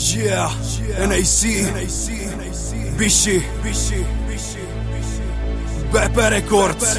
Yeah, NAC, Bishi, BP Records.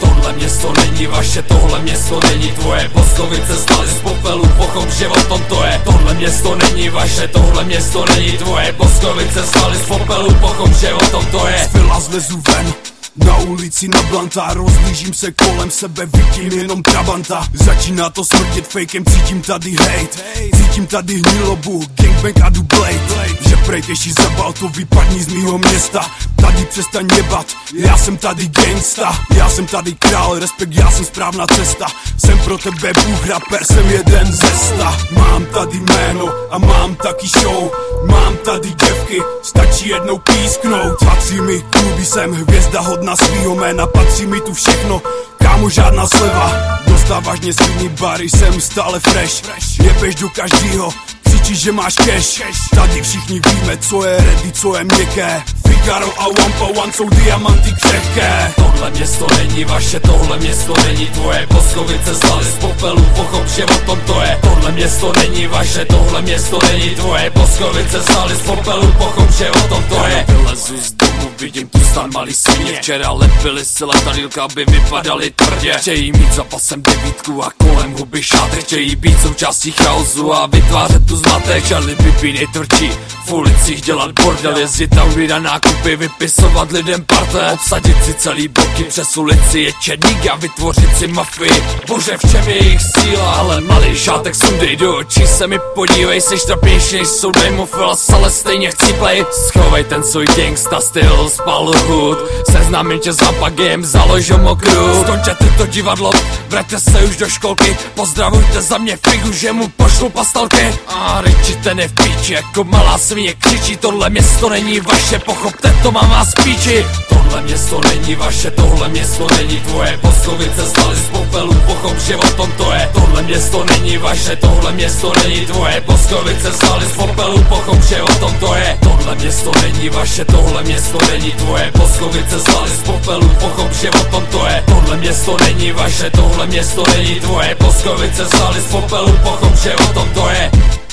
Tohle město není vaše, tohle město není tvoje. Boskovice stali z popelu, pochop, že o tom to je. Tohle město není vaše, tohle město není tvoje. Boskovice stali z popelu, pochop, že o tom to je. Spila zlezu ven, na ulici na blanta Rozlížím se kolem sebe, vidím jenom trabanta. Začíná to smrtět fakem, cítím tady hate. Cítím tady hnilobu, gangbang a blade Že prej těší zabal, to vypadni z mýho města. Tady přestaň jebat, já jsem tady gangsta. Já jsem tady král, respekt, já jsem správná cesta. Jsem pro tebe bůh, rapper, jsem jeden ze sta. Mám tady jméno a mám taky show. Mám tady děvky, stačí jednou písknout. Patří mi kluby, jsem hvězda hodná svýho jména. Patří mi tu všechno, kámo žádná sleva. Dostáváš mě svými bary, jsem stále fresh. Jebeš do každýho, křičíš, že máš cash. Tady všichni víme, co je ready, co je měkké Figaro a po one jsou diamanty křehké. Tohle město není vaše, tohle město není tvoje. Boskovice stali z popelu, pochop, že o tom to je. Tohle město není vaše, tohle město není tvoje. Boskovice stali z popelu, pochop, že o tom to je Vylezu z domu, vidím tu stan malý svině Včera lepili si letadílka, aby vypadaly tvrdě. Chtějí mít za pasem devítku a kolem huby šátek. Chtějí být součástí chaosu a vytvářet tu zmatek. By být nejtvrdší, v ulicích dělat bordel. Jezdit audy na nákupy, vypisovat lidem parte Obsadit si celý bloky přes ulici je černík a vytvořit si mafii. Bože v čem je jejich síla, ale malý šátek sundej do očí se mi podívej. Jsi trapnější než jsou Filas, ale stejně play. Schovej ten svůj gangsta styl, spal hood Seznámím tě vapagem, založil mokru Skončete to divadlo, vraťte se už do školky. Pozdravujte za mě figu, že mu pošlu pastalky A Richie ten je v píči, jako malá svině křičí. Tohle město není vaše, pochopte to mám vás píči. Tohle město není vaše, tohle město není tvoje. Boskovice stali z popelu, pochop, že o tom to je. Tohle město není vaše, tohle město není tvoje. Boskovice stali z popelu, pochop, že o tom to je. Tohle město není vaše, tohle město není tvoje. Boskovice stali z popelu, pochop, že o tom to je. Tohle město není vaše, tohle město není tvoje. Boskovice stali z popelu, pochop, že o tom to je